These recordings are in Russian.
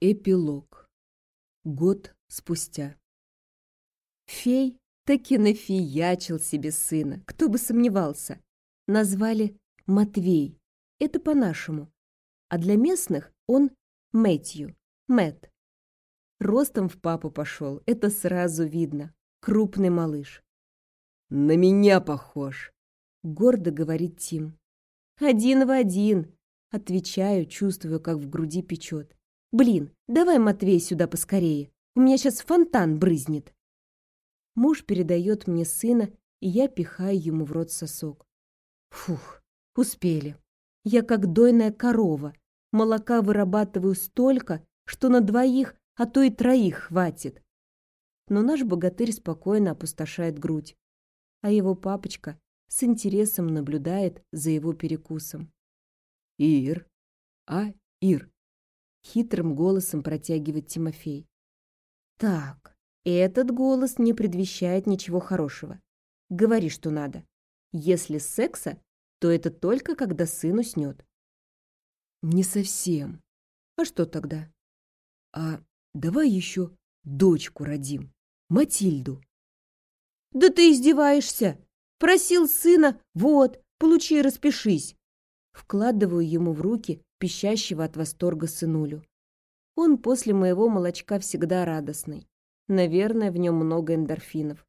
Эпилог. Год спустя. Фей таки нафиячил себе сына, кто бы сомневался. Назвали Матвей, это по-нашему. А для местных он Мэтью, Мэт. Ростом в папу пошел, это сразу видно. Крупный малыш. «На меня похож», — гордо говорит Тим. «Один в один», — отвечаю, чувствую, как в груди печет. Блин, давай Матвей сюда поскорее. У меня сейчас фонтан брызнет. Муж передает мне сына, и я пихаю ему в рот сосок. Фух, успели. Я как дойная корова. Молока вырабатываю столько, что на двоих, а то и троих хватит. Но наш богатырь спокойно опустошает грудь, а его папочка с интересом наблюдает за его перекусом. «Ир, а, Ир, Хитрым голосом протягивает Тимофей. Так, этот голос не предвещает ничего хорошего. Говори, что надо. Если секса, то это только когда сын уснет. Не совсем. А что тогда? А давай еще дочку родим, Матильду. Да ты издеваешься! Просил сына, вот, получи и распишись. Вкладываю ему в руки пищащего от восторга сынулю. Он после моего молочка всегда радостный. Наверное, в нем много эндорфинов.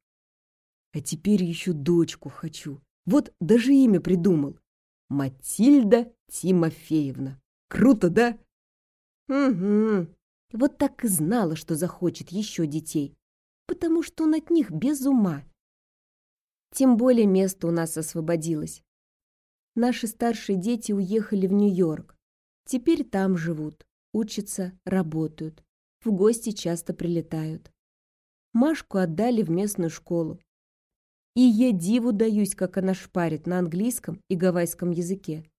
А теперь еще дочку хочу. Вот даже имя придумал. Матильда Тимофеевна. Круто, да? Угу. Вот так и знала, что захочет еще детей. Потому что он от них без ума. Тем более место у нас освободилось. Наши старшие дети уехали в Нью-Йорк. Теперь там живут, учатся, работают. В гости часто прилетают. Машку отдали в местную школу. И я диву даюсь, как она шпарит на английском и гавайском языке.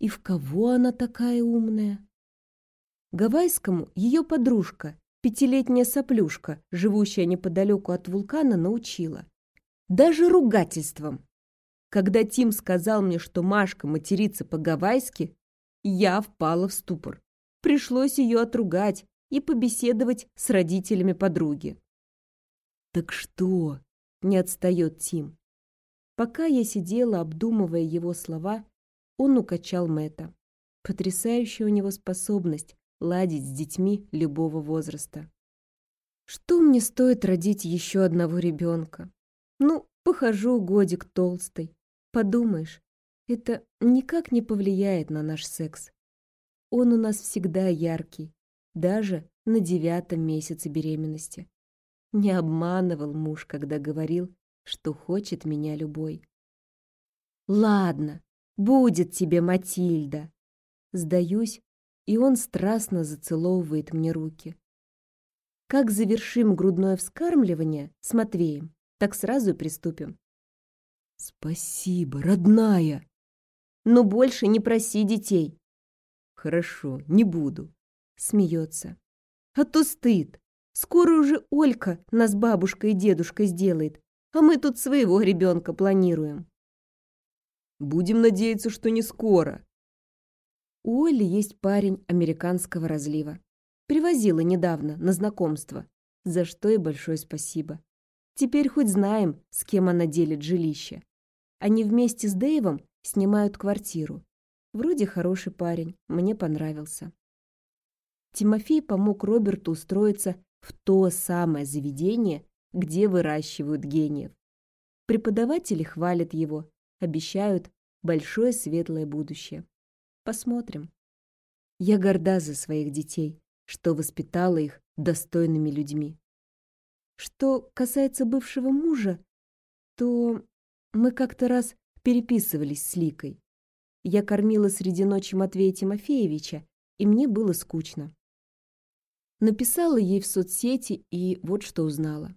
И в кого она такая умная? Гавайскому ее подружка, пятилетняя соплюшка, живущая неподалеку от вулкана, научила. Даже ругательством. Когда Тим сказал мне, что Машка матерится по-гавайски, я впала в ступор. Пришлось ее отругать и побеседовать с родителями подруги. «Так что?» — не отстает Тим. Пока я сидела, обдумывая его слова, он укачал Мэтта. Потрясающая у него способность ладить с детьми любого возраста. Что мне стоит родить еще одного ребенка? Ну, похожу годик толстой. Подумаешь, это никак не повлияет на наш секс. Он у нас всегда яркий, даже на девятом месяце беременности. Не обманывал муж, когда говорил, что хочет меня любой. «Ладно, будет тебе Матильда!» Сдаюсь, и он страстно зацеловывает мне руки. Как завершим грудное вскармливание с Матвеем, так сразу приступим. «Спасибо, родная!» Но больше не проси детей. Хорошо, не буду. Смеется. А то стыд. Скоро уже Олька нас бабушкой и дедушкой сделает, а мы тут своего ребенка планируем. Будем надеяться, что не скоро. У Оли есть парень американского разлива. Привозила недавно на знакомство, за что и большое спасибо. Теперь хоть знаем, с кем она делит жилище. Они вместе с Дэйвом Снимают квартиру. Вроде хороший парень, мне понравился. Тимофей помог Роберту устроиться в то самое заведение, где выращивают гениев. Преподаватели хвалят его, обещают большое светлое будущее. Посмотрим. Я горда за своих детей, что воспитала их достойными людьми. Что касается бывшего мужа, то мы как-то раз переписывались с Ликой. Я кормила среди ночи Матвея Тимофеевича, и мне было скучно. Написала ей в соцсети и вот что узнала.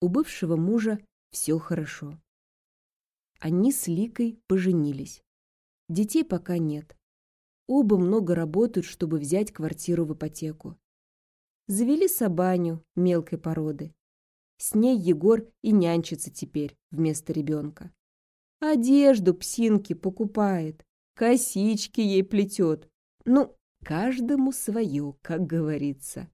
У бывшего мужа все хорошо. Они с Ликой поженились. Детей пока нет. Оба много работают, чтобы взять квартиру в ипотеку. Завели собаню мелкой породы. С ней Егор и нянчится теперь вместо ребенка. Одежду псинки покупает, косички ей плетет. Ну, каждому свое, как говорится.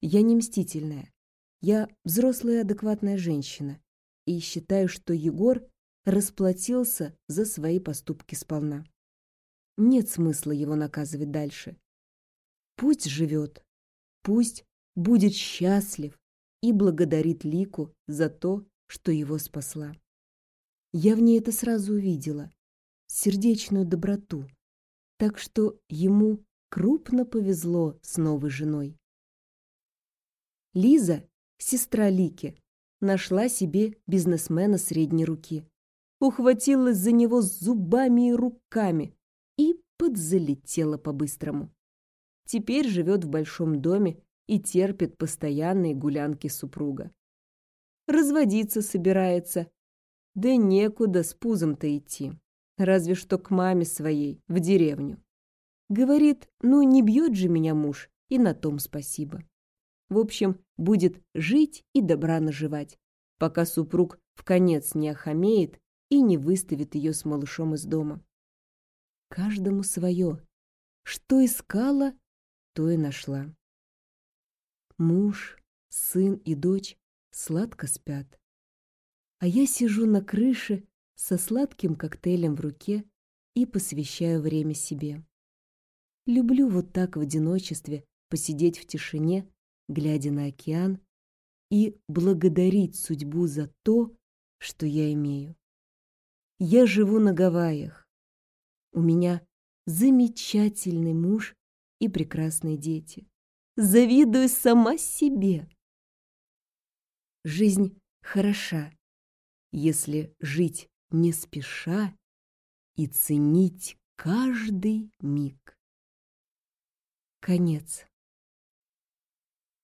Я не мстительная. Я взрослая адекватная женщина и считаю, что Егор расплатился за свои поступки сполна. Нет смысла его наказывать дальше. Пусть живет, пусть будет счастлив и благодарит Лику за то, что его спасла. Я в ней это сразу увидела, сердечную доброту, так что ему крупно повезло с новой женой. Лиза, сестра Лики, нашла себе бизнесмена средней руки, ухватилась за него зубами и руками и подзалетела по-быстрому. Теперь живет в большом доме и терпит постоянные гулянки супруга. Разводиться собирается, да некуда с пузом-то идти, разве что к маме своей, в деревню. Говорит, ну не бьет же меня муж, и на том спасибо. В общем, будет жить и добра наживать, пока супруг в конец не охамеет и не выставит ее с малышом из дома. Каждому свое. Что искала, то и нашла. Муж, сын и дочь сладко спят. А я сижу на крыше со сладким коктейлем в руке и посвящаю время себе. Люблю вот так в одиночестве посидеть в тишине глядя на океан, и благодарить судьбу за то, что я имею. Я живу на Гавайях. У меня замечательный муж и прекрасные дети. Завидую сама себе. Жизнь хороша, если жить не спеша и ценить каждый миг. Конец.